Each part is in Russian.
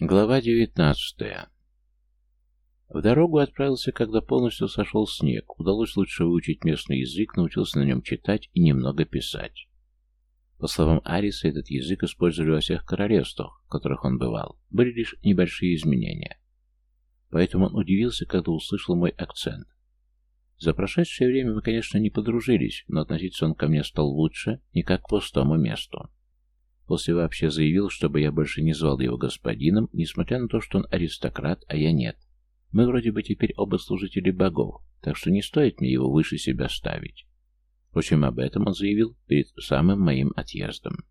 Глава 19. В дорогу отправился, когда полностью сошел снег. Удалось лучше выучить местный язык, научился на нем читать и немного писать. По словам Ариса, этот язык использовали во всех королевствах, в которых он бывал. Были лишь небольшие изменения. Поэтому он удивился, когда услышал мой акцент. За прошедшее время мы, конечно, не подружились, но относиться он ко мне стал лучше, не как к пустому месту. После вообще заявил, чтобы я больше не звал его господином, несмотря на то, что он аристократ, а я нет. Мы вроде бы теперь оба служители богов, так что не стоит мне его выше себя ставить. Впрочем, об этом он заявил перед самым моим отъездом.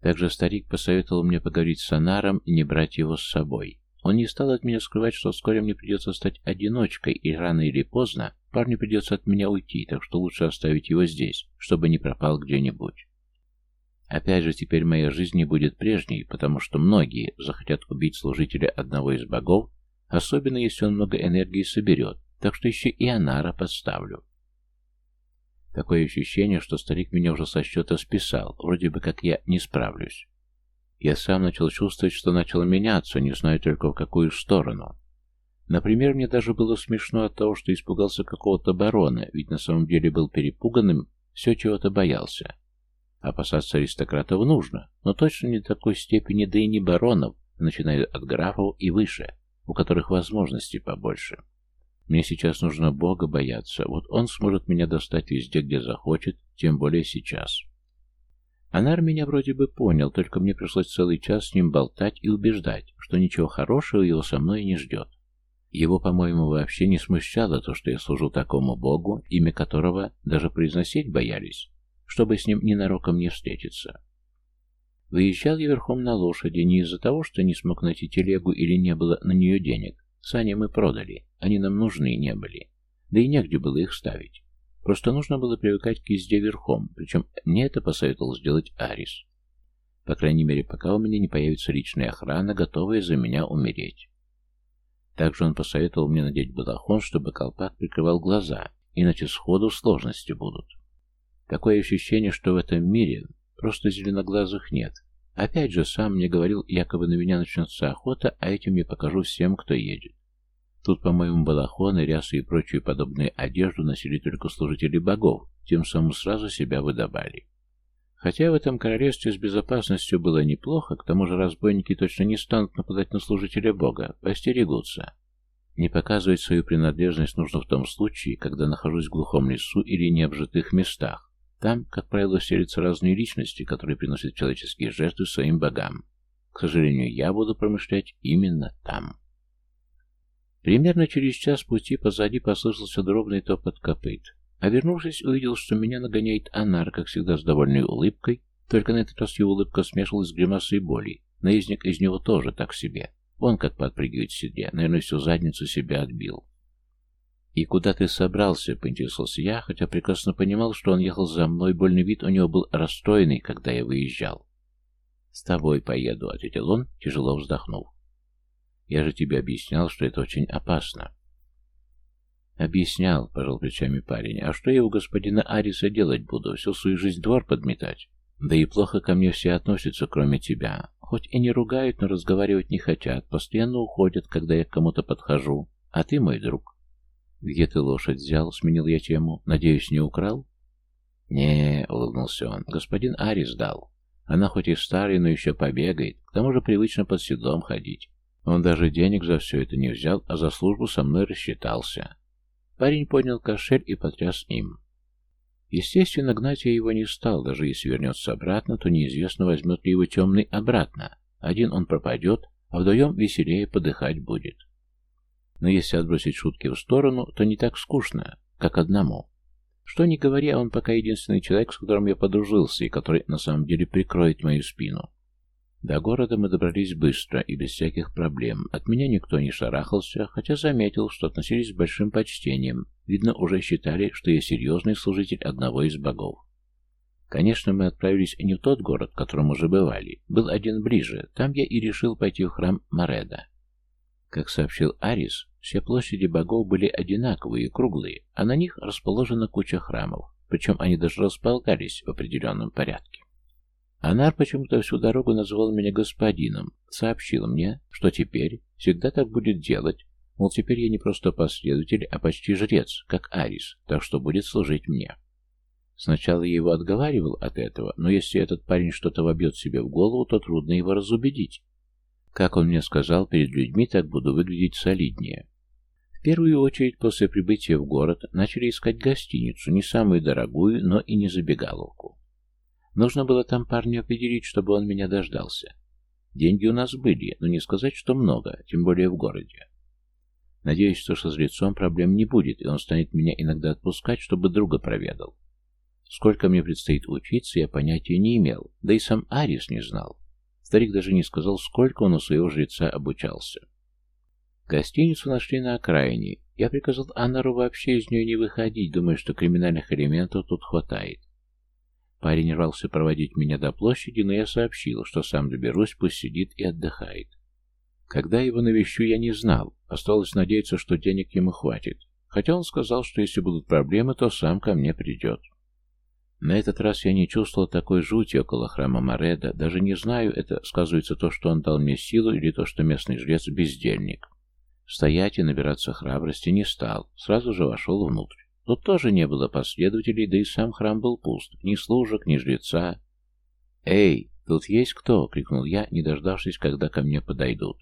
Также старик посоветовал мне поговорить с Анаром и не брать его с собой. Он не стал от меня скрывать, что вскоре мне придется стать одиночкой, и рано или поздно парню придется от меня уйти, так что лучше оставить его здесь, чтобы не пропал где-нибудь. Опять же, теперь моя жизнь не будет прежней, потому что многие захотят убить служителя одного из богов, особенно если он много энергии соберет, так что еще и Анара подставлю. Такое ощущение, что старик меня уже со счета списал, вроде бы как я не справлюсь. Я сам начал чувствовать, что начал меняться, не знаю только в какую сторону. Например, мне даже было смешно от того, что испугался какого-то барона, ведь на самом деле был перепуганным, все чего-то боялся. Опасаться аристократов нужно, но точно не такой степени, да и не баронов, начиная от графов и выше, у которых возможностей побольше. Мне сейчас нужно Бога бояться, вот он сможет меня достать везде, где захочет, тем более сейчас. Анар меня вроде бы понял, только мне пришлось целый час с ним болтать и убеждать, что ничего хорошего его со мной не ждет. Его, по-моему, вообще не смущало то, что я служу такому богу, имя которого даже произносить боялись чтобы с ним ненароком не встретиться. Выезжал я верхом на лошади не из-за того, что не смог найти телегу или не было на нее денег. Сани мы продали, они нам нужны не были. Да и негде было их ставить. Просто нужно было привыкать к езде верхом, причем мне это посоветовал сделать Арис. По крайней мере, пока у меня не появится личная охрана, готовая за меня умереть. Также он посоветовал мне надеть балахон, чтобы колпак прикрывал глаза, иначе сходу сложности будут. Такое ощущение, что в этом мире просто зеленоглазых нет. Опять же, сам мне говорил, якобы на меня начнется охота, а этим я покажу всем, кто едет. Тут, по-моему, балахоны, рясы и прочую подобную одежду носили только служители богов, тем самым сразу себя выдавали. Хотя в этом королевстве с безопасностью было неплохо, к тому же разбойники точно не станут нападать на служителя бога, постерегутся. Не показывать свою принадлежность нужно в том случае, когда нахожусь в глухом лесу или необжитых местах. Там, как правило, селятся разные личности, которые приносят человеческие жертвы своим богам. К сожалению, я буду промышлять именно там. Примерно через час пути позади послышался дробный топот копыт. А вернувшись, увидел, что меня нагоняет Анар, как всегда, с довольной улыбкой, только на этот раз его улыбка смешалась с гримасой боли. Наездник из него тоже так себе. Он как подпрыгивает в седле, наверное, всю задницу себя отбил. «И куда ты собрался?» — поинтересовался я, хотя прекрасно понимал, что он ехал за мной, больный вид у него был расстроенный, когда я выезжал. «С тобой поеду», — ответил он, тяжело вздохнув. «Я же тебе объяснял, что это очень опасно». «Объяснял», — пожал плечами парень. «А что я у господина Ариса делать буду? Всю свою жизнь двор подметать? Да и плохо ко мне все относятся, кроме тебя. Хоть и не ругают, но разговаривать не хотят, постоянно уходят, когда я к кому-то подхожу. А ты мой друг». «Где ты лошадь взял?» — сменил я тему. «Надеюсь, не украл?» «Не», — улыбнулся он, — «господин Арис дал. Она хоть и старая, но еще побегает, к тому же привычно под седлом ходить. Он даже денег за все это не взял, а за службу со мной рассчитался». Парень поднял кошель и потряс им. Естественно, гнать я его не стал, даже если вернется обратно, то неизвестно, возьмет ли его темный обратно. Один он пропадет, а вдвоем веселее подыхать будет. Но если отбросить шутки в сторону, то не так скучно, как одному. Что ни говоря, он пока единственный человек, с которым я подружился и который на самом деле прикроет мою спину. До города мы добрались быстро и без всяких проблем. От меня никто не шарахался, хотя заметил, что относились с большим почтением. Видно, уже считали, что я серьезный служитель одного из богов. Конечно, мы отправились не в тот город, в котором уже бывали. Был один ближе. Там я и решил пойти в храм Мореда. Как сообщил Арис, все площади богов были одинаковые, и круглые, а на них расположена куча храмов, причем они даже располагались в определенном порядке. Анар почему-то всю дорогу назвал меня господином, сообщил мне, что теперь всегда так будет делать, мол, теперь я не просто последователь, а почти жрец, как Арис, так что будет служить мне. Сначала я его отговаривал от этого, но если этот парень что-то вобьет себе в голову, то трудно его разубедить. Как он мне сказал, перед людьми так буду выглядеть солиднее. В первую очередь после прибытия в город начали искать гостиницу, не самую дорогую, но и не забегаловку. Нужно было там парню определить, чтобы он меня дождался. Деньги у нас были, но не сказать, что много, тем более в городе. Надеюсь, что со жрецом проблем не будет, и он станет меня иногда отпускать, чтобы друга проведал. Сколько мне предстоит учиться, я понятия не имел, да и сам Арис не знал. Старик даже не сказал, сколько он у своего жреца обучался. Гостиницу нашли на окраине. Я приказал Анару вообще из нее не выходить, думая, что криминальных элементов тут хватает. Парень рвался проводить меня до площади, но я сообщил, что сам доберусь, пусть сидит и отдыхает. Когда его навещу, я не знал. Осталось надеяться, что денег ему хватит. Хотя он сказал, что если будут проблемы, то сам ко мне придет. На этот раз я не чувствовал такой жути около храма Мореда, даже не знаю, это сказывается то, что он дал мне силу, или то, что местный жрец — бездельник. Стоять и набираться храбрости не стал, сразу же вошел внутрь. Тут тоже не было последователей, да и сам храм был пуст, ни служек, ни жреца. «Эй, тут есть кто?» — крикнул я, не дождавшись, когда ко мне подойдут.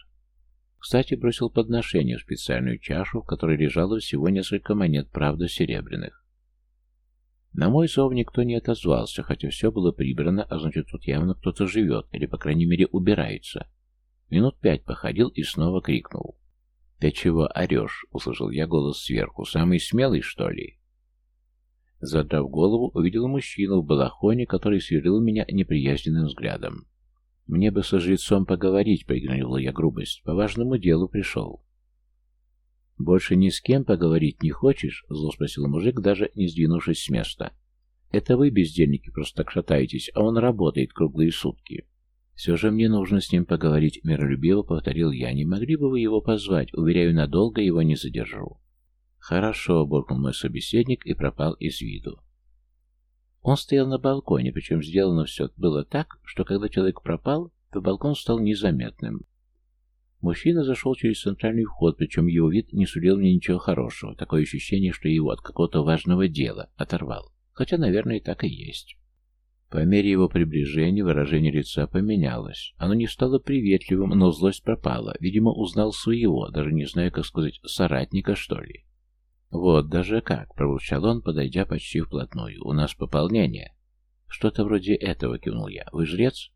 Кстати, бросил подношение в специальную чашу, в которой лежало всего несколько монет, правда, серебряных. На мой зов никто не отозвался, хотя все было прибрано, а значит, тут явно кто-то живет, или, по крайней мере, убирается. Минут пять походил и снова крикнул. «Ты чего орешь?» — услышал я голос сверху. «Самый смелый, что ли?» Задрав голову, увидел мужчину в балахоне, который сверлил меня неприязненным взглядом. «Мне бы со жрецом поговорить», — проигнорировал я грубость. «По важному делу пришел». «Больше ни с кем поговорить не хочешь?» — зло спросил мужик, даже не сдвинувшись с места. «Это вы, бездельники, просто так шатаетесь, а он работает круглые сутки». «Все же мне нужно с ним поговорить», — миролюбиво повторил я. «Не могли бы вы его позвать? Уверяю, надолго его не задержу». «Хорошо», — буркнул мой собеседник и пропал из виду. Он стоял на балконе, причем сделано все было так, что когда человек пропал, то балкон стал незаметным. Мужчина зашел через центральный вход, причем его вид не сулил мне ничего хорошего. Такое ощущение, что его от какого-то важного дела оторвал. Хотя, наверное, так и есть. По мере его приближения выражение лица поменялось. Оно не стало приветливым, но злость пропала. Видимо, узнал своего, даже не знаю, как сказать, соратника, что ли. «Вот даже как!» — пробурчал он, подойдя почти вплотную. «У нас пополнение». «Что-то вроде этого», — кивнул я. «Вы жрец?»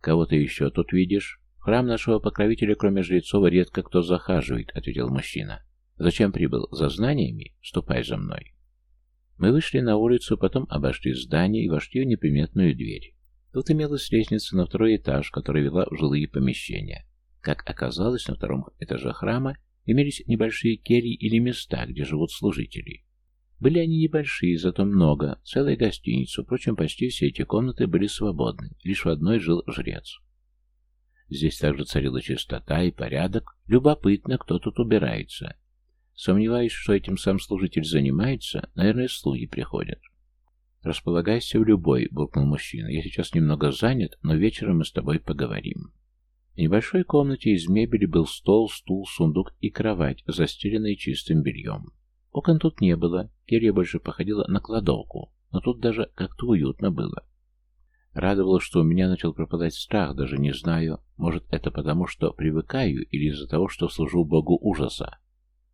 «Кого ты еще тут видишь?» храм нашего покровителя, кроме жрецов, редко кто захаживает», — ответил мужчина. «Зачем прибыл? За знаниями? Ступай за мной». Мы вышли на улицу, потом обошли здание и вошли в неприметную дверь. Тут имелась лестница на второй этаж, которая вела в жилые помещения. Как оказалось, на втором этаже храма имелись небольшие кельи или места, где живут служители. Были они небольшие, зато много, целая гостиница, впрочем, почти все эти комнаты были свободны, лишь в одной жил жрец. Здесь также царила чистота и порядок. Любопытно, кто тут убирается. Сомневаюсь, что этим сам служитель занимается. Наверное, слуги приходят. «Располагайся в любой», — буркнул мужчина. «Я сейчас немного занят, но вечером мы с тобой поговорим». В небольшой комнате из мебели был стол, стул, сундук и кровать, застеленные чистым бельем. Окон тут не было, келья больше походила на кладовку, но тут даже как-то уютно было. Радовало, что у меня начал пропадать страх, даже не знаю, может это потому, что привыкаю или из-за того, что служу богу ужаса.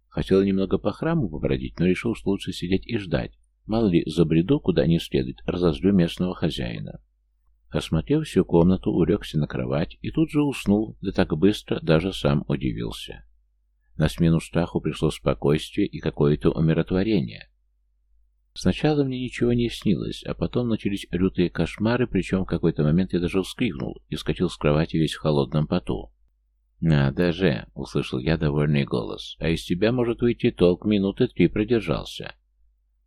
Хотел немного по храму побродить, но решил, что лучше сидеть и ждать. Мало ли, забреду куда не следует, разозлю местного хозяина. Осмотрев всю комнату, улегся на кровать и тут же уснул, да так быстро даже сам удивился. На смену страху пришло спокойствие и какое-то умиротворение. Сначала мне ничего не снилось, а потом начались лютые кошмары, причем в какой-то момент я даже вскрикнул и вскочил с кровати весь в холодном поту. «Надо же!» — услышал я довольный голос. «А из тебя может выйти толк, минуты три продержался».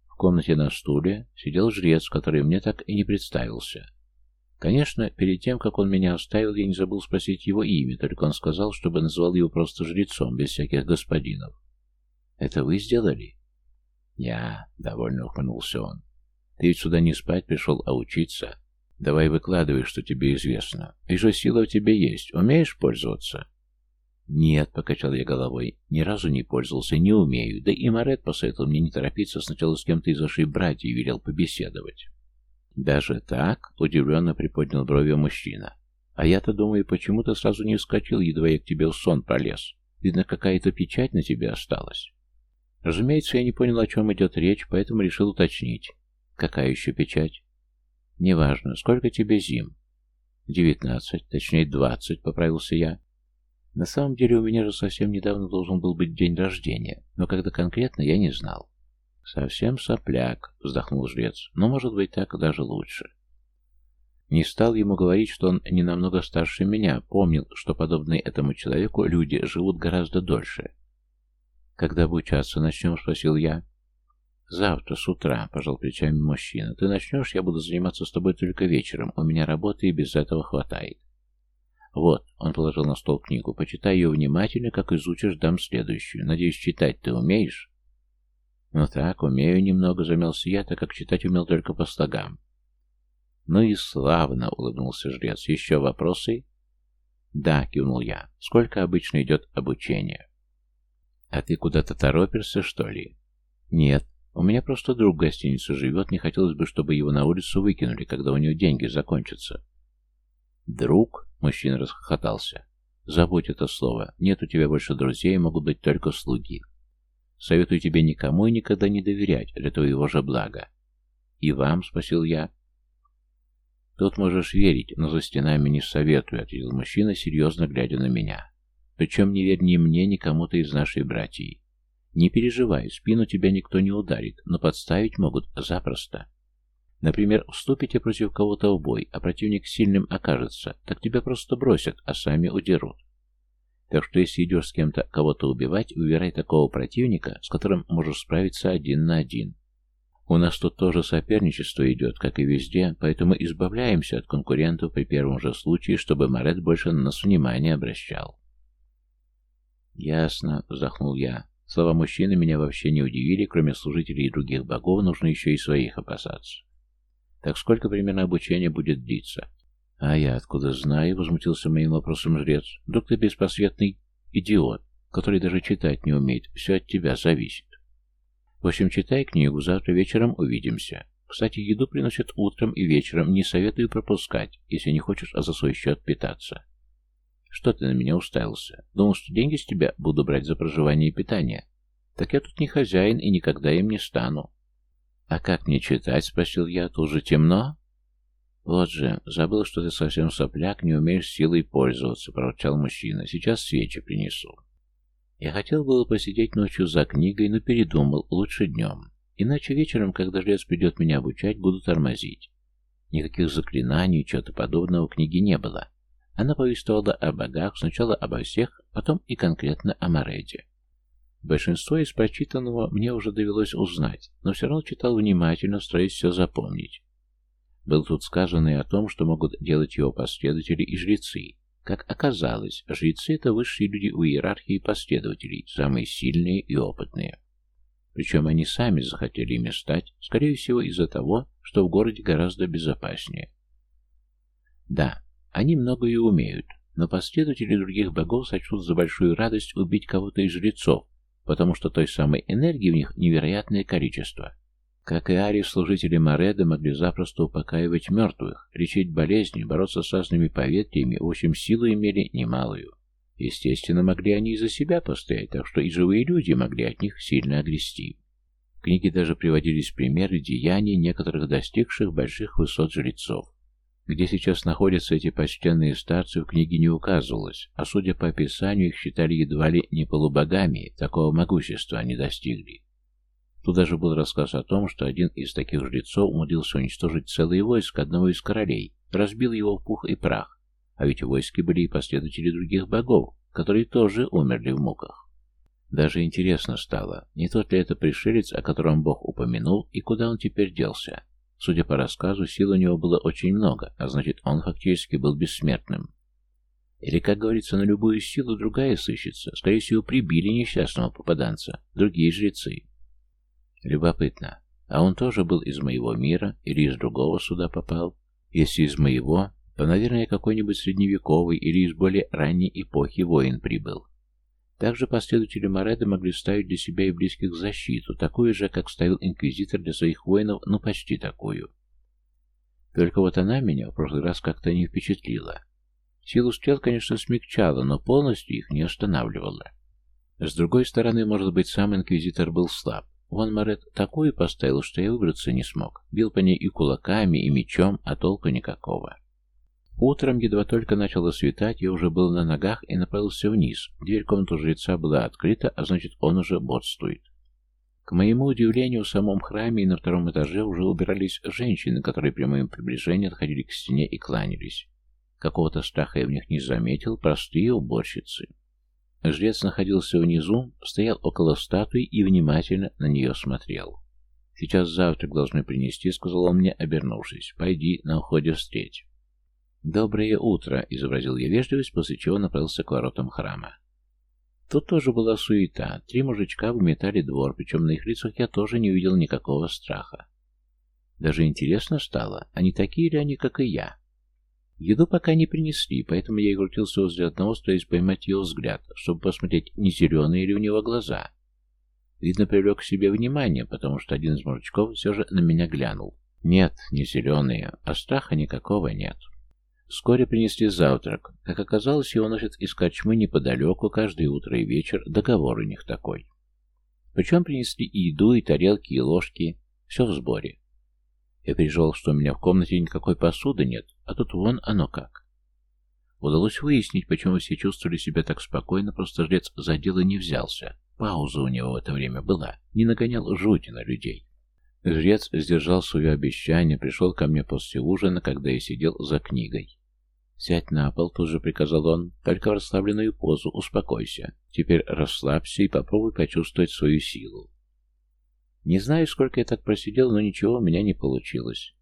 В комнате на стуле сидел жрец, который мне так и не представился. Конечно, перед тем, как он меня оставил, я не забыл спросить его имя, только он сказал, чтобы назвал его просто жрецом, без всяких господинов. «Это вы сделали?» Я довольно ухмылся он. Ты ведь сюда не спать пришел, а учиться. Давай выкладывай, что тебе известно. И же сила у тебя есть. Умеешь пользоваться? Нет, покачал я головой. Ни разу не пользовался, не умею. Да и Марет посоветовал мне не торопиться, сначала с кем-то из вашей братьев велел побеседовать. Даже так? Удивленно приподнял брови мужчина. А я-то думаю, почему ты сразу не вскочил, едва я к тебе в сон пролез. Видно, какая-то печать на тебе осталась. Разумеется, я не понял, о чем идет речь, поэтому решил уточнить. Какая еще печать? Неважно. Сколько тебе зим? Девятнадцать, точнее двадцать, поправился я. На самом деле у меня же совсем недавно должен был быть день рождения, но когда конкретно, я не знал. «Совсем сопляк», — вздохнул жрец, — «но, может быть, так даже лучше». Не стал ему говорить, что он не намного старше меня, помнил, что, подобные этому человеку, люди живут гораздо дольше, «Когда обучаться начнем?» — спросил я. «Завтра с утра», — пожал плечами мужчина. «Ты начнешь, я буду заниматься с тобой только вечером. У меня работы и без этого хватает». «Вот», — он положил на стол книгу, — «почитай ее внимательно, как изучишь, дам следующую. Надеюсь, читать ты умеешь?» «Ну так, умею немного», — замялся я, так как читать умел только по слогам. «Ну и славно», — улыбнулся жрец. «Еще вопросы?» «Да», — кивнул я. «Сколько обычно идет обучение?» «А ты куда-то торопишься, что ли?» «Нет. У меня просто друг в гостинице живет, не хотелось бы, чтобы его на улицу выкинули, когда у него деньги закончатся». «Друг?» — мужчина расхохотался. «Забудь это слово. Нет у тебя больше друзей, могут быть только слуги. Советую тебе никому и никогда не доверять для твоего же блага». «И вам?» — спросил я. «Тут можешь верить, но за стенами не советую», — ответил мужчина, серьезно глядя на меня. Причем не верь ни мне, ни кому-то из нашей братьей. Не переживай, спину тебя никто не ударит, но подставить могут запросто. Например, вступите против кого-то в бой, а противник сильным окажется, так тебя просто бросят, а сами удерут. Так что если идешь с кем-то кого-то убивать, выбирай такого противника, с которым можешь справиться один на один. У нас тут тоже соперничество идет, как и везде, поэтому избавляемся от конкурентов при первом же случае, чтобы Марет больше на нас внимание обращал. «Ясно», — вздохнул я. Слова мужчины меня вообще не удивили, кроме служителей и других богов, нужно еще и своих опасаться. «Так сколько примерно обучение будет длиться?» «А я откуда знаю?» — возмутился моим вопросом жрец. «Вдруг ты беспосветный идиот, который даже читать не умеет. Все от тебя зависит». «В общем, читай книгу, завтра вечером увидимся. Кстати, еду приносят утром и вечером, не советую пропускать, если не хочешь а за свой счет питаться». Что ты на меня уставился? Думал, что деньги с тебя буду брать за проживание и питание. Так я тут не хозяин и никогда им не стану. А как мне читать? Спросил я. Тут же темно? Вот же, забыл, что ты совсем сопляк, не умеешь силой пользоваться, проворчал мужчина. Сейчас свечи принесу. Я хотел было посидеть ночью за книгой, но передумал, лучше днем. Иначе вечером, когда жрец придет меня обучать, буду тормозить. Никаких заклинаний, чего-то подобного в книге не было. Она повествовала о богах, сначала обо всех, потом и конкретно о Мореде. Большинство из прочитанного мне уже довелось узнать, но все равно читал внимательно, стараясь все запомнить. Был тут сказано и о том, что могут делать его последователи и жрецы. Как оказалось, жрецы — это высшие люди в иерархии последователей, самые сильные и опытные. Причем они сами захотели ими стать, скорее всего из-за того, что в городе гораздо безопаснее. Да, они многое умеют, но последователи других богов сочтут за большую радость убить кого-то из жрецов, потому что той самой энергии в них невероятное количество. Как и Ари, служители Мореда могли запросто упокаивать мертвых, лечить болезни, бороться с разными поветриями, в общем, силы имели немалую. Естественно, могли они и за себя постоять, так что и живые люди могли от них сильно огрести. В книге даже приводились примеры деяний некоторых достигших больших высот жрецов. Где сейчас находятся эти почтенные старцы, в книге не указывалось, а судя по описанию, их считали едва ли не полубогами, такого могущества они достигли. Тут даже был рассказ о том, что один из таких жрецов умудрился уничтожить целые войска одного из королей, разбил его в пух и прах, а ведь в войске были и последователи других богов, которые тоже умерли в муках. Даже интересно стало, не тот ли это пришелец, о котором бог упомянул, и куда он теперь делся. Судя по рассказу, сил у него было очень много, а значит, он фактически был бессмертным. Или, как говорится, на любую силу другая сыщется. Скорее всего, прибили несчастного попаданца, другие жрецы. Любопытно. А он тоже был из моего мира или из другого суда попал? Если из моего, то, наверное, какой-нибудь средневековый или из более ранней эпохи воин прибыл. Также последователи Мореда могли ставить для себя и близких защиту, такую же, как ставил инквизитор для своих воинов, но почти такую. Только вот она меня в прошлый раз как-то не впечатлила. Силу стрел, конечно, смягчала, но полностью их не останавливала. С другой стороны, может быть, сам инквизитор был слаб. Вон Морет такую поставил, что я выбраться не смог. Бил по ней и кулаками, и мечом, а толку никакого. Утром, едва только начало светать, я уже был на ногах и направился вниз. Дверь комнаты жреца была открыта, а значит, он уже бодствует. К моему удивлению, в самом храме и на втором этаже уже убирались женщины, которые при моем приближении отходили к стене и кланялись. Какого-то страха я в них не заметил, простые уборщицы. Жрец находился внизу, стоял около статуи и внимательно на нее смотрел. «Сейчас завтрак должны принести», — сказал он мне, обернувшись. «Пойди, на уходе встреть». «Доброе утро!» — изобразил я вежливость, после чего направился к воротам храма. Тут тоже была суета. Три мужичка выметали двор, причем на их лицах я тоже не увидел никакого страха. Даже интересно стало, они такие ли они, как и я? Еду пока не принесли, поэтому я и крутился возле одного, стоясь поймать его взгляд, чтобы посмотреть, не зеленые ли у него глаза. Видно, привлек к себе внимание, потому что один из мужичков все же на меня глянул. Нет, не зеленые, а страха никакого нет. Вскоре принесли завтрак. Как оказалось, его носят из кочмы неподалеку, каждое утро и вечер, договор у них такой. Причем принесли и еду, и тарелки, и ложки. Все в сборе. Я переживал, что у меня в комнате никакой посуды нет, а тут вон оно как. Удалось выяснить, почему все чувствовали себя так спокойно, просто жрец за дело не взялся. Пауза у него в это время была, не нагонял жути на людей. Жрец сдержал свое обещание, пришел ко мне после ужина, когда я сидел за книгой. «Сядь на пол», — тут же приказал он, — «только в расслабленную позу, успокойся. Теперь расслабься и попробуй почувствовать свою силу». Не знаю, сколько я так просидел, но ничего у меня не получилось.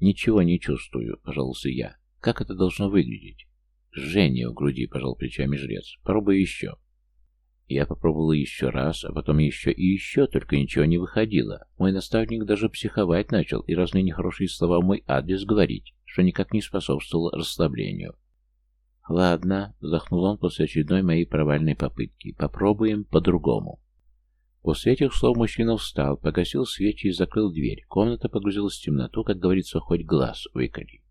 «Ничего не чувствую», — пожаловался я. «Как это должно выглядеть?» «Жжение у груди», — пожал плечами жрец. «Попробуй еще». Я попробовал еще раз, а потом еще и еще, только ничего не выходило. Мой наставник даже психовать начал и разные нехорошие слова в мой адрес говорить что никак не способствовало расслаблению. «Ладно», — вздохнул он после очередной моей провальной попытки, — «попробуем по-другому». После этих слов мужчина встал, погасил свечи и закрыл дверь. Комната погрузилась в темноту, как говорится, хоть глаз выколи.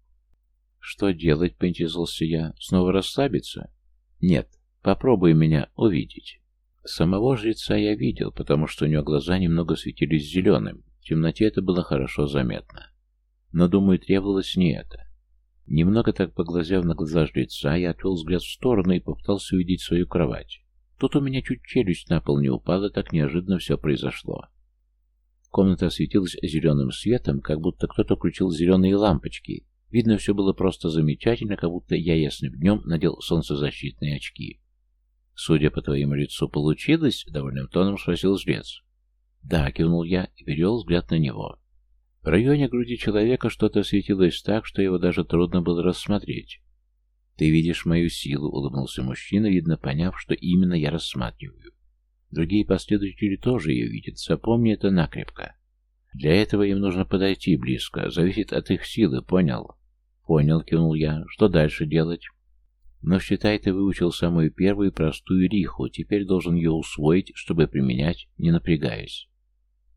«Что делать?» — поинтересовался я. «Снова расслабиться?» «Нет, попробуй меня увидеть». Самого жреца я видел, потому что у него глаза немного светились зеленым. В темноте это было хорошо заметно но, думаю, требовалось не это. Немного так поглазев на глаза жреца, я отвел взгляд в сторону и попытался увидеть свою кровать. Тут у меня чуть челюсть на пол не упала, так неожиданно все произошло. Комната осветилась зеленым светом, как будто кто-то включил зеленые лампочки. Видно, все было просто замечательно, как будто я ясным днем надел солнцезащитные очки. «Судя по твоему лицу, получилось?» — довольным тоном спросил жрец. «Да», — кивнул я и перевел взгляд на него. В районе груди человека что-то светилось так, что его даже трудно было рассмотреть. «Ты видишь мою силу», — улыбнулся мужчина, видно поняв, что именно я рассматриваю. Другие последователи тоже ее видят, запомни это накрепко. Для этого им нужно подойти близко, зависит от их силы, понял? Понял, кивнул я. Что дальше делать? Но считай, ты выучил самую первую простую риху, теперь должен ее усвоить, чтобы применять, не напрягаясь.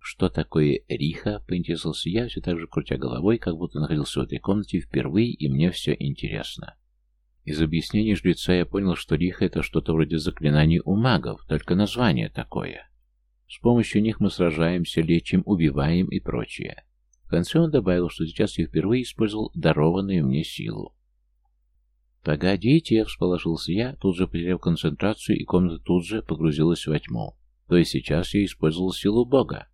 «Что такое риха?» — поинтересовался я, все так же крутя головой, как будто находился в этой комнате впервые, и мне все интересно. Из объяснений жреца я понял, что риха — это что-то вроде заклинаний у магов, только название такое. С помощью них мы сражаемся, лечим, убиваем и прочее. В конце он добавил, что сейчас я впервые использовал дарованную мне силу. «Погодите!» — всположился я, тут же потеряв концентрацию, и комната тут же погрузилась во тьму. То есть сейчас я использовал силу Бога.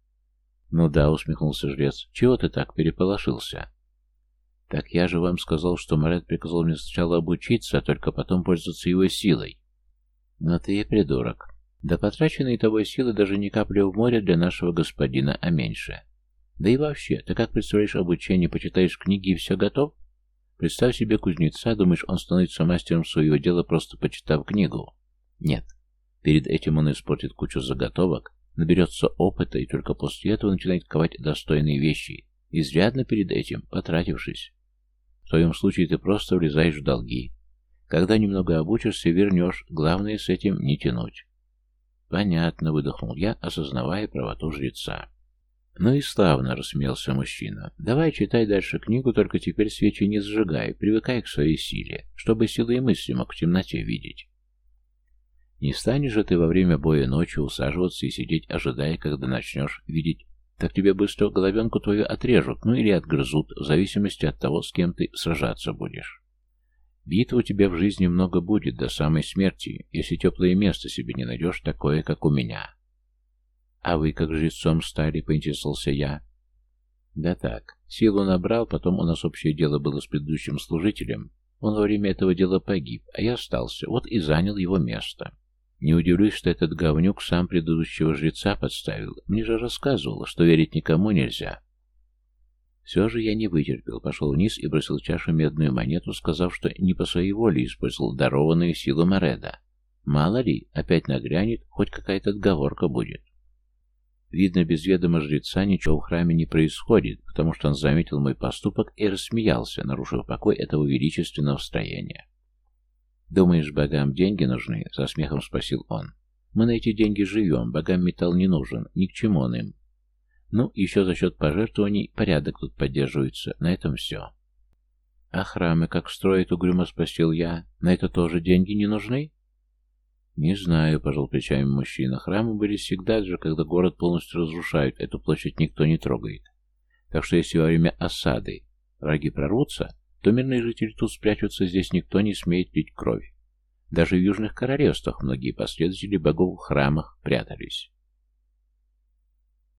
Ну да, усмехнулся жрец. Чего ты так переполошился? Так я же вам сказал, что Марет приказал мне сначала обучиться, а только потом пользоваться его силой. Но ты и придурок. Да потраченные тобой силы даже не капли в море для нашего господина, а меньше. Да и вообще, ты как представляешь обучение, почитаешь книги и все готов? Представь себе кузнеца, думаешь, он становится мастером своего дела, просто почитав книгу? Нет. Перед этим он испортит кучу заготовок, наберется опыта и только после этого начинает ковать достойные вещи, изрядно перед этим потратившись. В твоем случае ты просто влезаешь в долги. Когда немного обучишься, вернешь, главное с этим не тянуть. Понятно, выдохнул я, осознавая правоту жреца. Ну и славно, рассмеялся мужчина. Давай читай дальше книгу, только теперь свечи не зажигай, привыкай к своей силе, чтобы силы и мысли мог в темноте видеть. Не станешь же ты во время боя ночью усаживаться и сидеть, ожидая, когда начнешь видеть. Так тебе быстро головенку твою отрежут, ну или отгрызут, в зависимости от того, с кем ты сражаться будешь. Битв у тебя в жизни много будет до самой смерти, если теплое место себе не найдешь такое, как у меня. А вы как жрецом стали, поинтересовался я. Да так, силу набрал, потом у нас общее дело было с предыдущим служителем. Он во время этого дела погиб, а я остался, вот и занял его место. Не удивлюсь, что этот говнюк сам предыдущего жреца подставил. Мне же рассказывал, что верить никому нельзя. Все же я не вытерпел, пошел вниз и бросил чашу медную монету, сказав, что не по своей воле использовал дарованную силу Мореда. Мало ли, опять нагрянет, хоть какая-то отговорка будет. Видно, без ведома жреца ничего в храме не происходит, потому что он заметил мой поступок и рассмеялся, нарушив покой этого величественного строения. «Думаешь, богам деньги нужны?» — со смехом спросил он. «Мы на эти деньги живем, богам металл не нужен, ни к чему он им. Ну, еще за счет пожертвований порядок тут поддерживается, на этом все». «А храмы как строят?» — угрюмо спросил я. «На это тоже деньги не нужны?» «Не знаю», — пожал плечами мужчина. «Храмы были всегда же, когда город полностью разрушают, эту площадь никто не трогает. Так что если во время осады враги прорвутся, то мирные жители тут спрячутся, здесь никто не смеет пить крови. Даже в южных королевствах многие последователи богов в храмах прятались.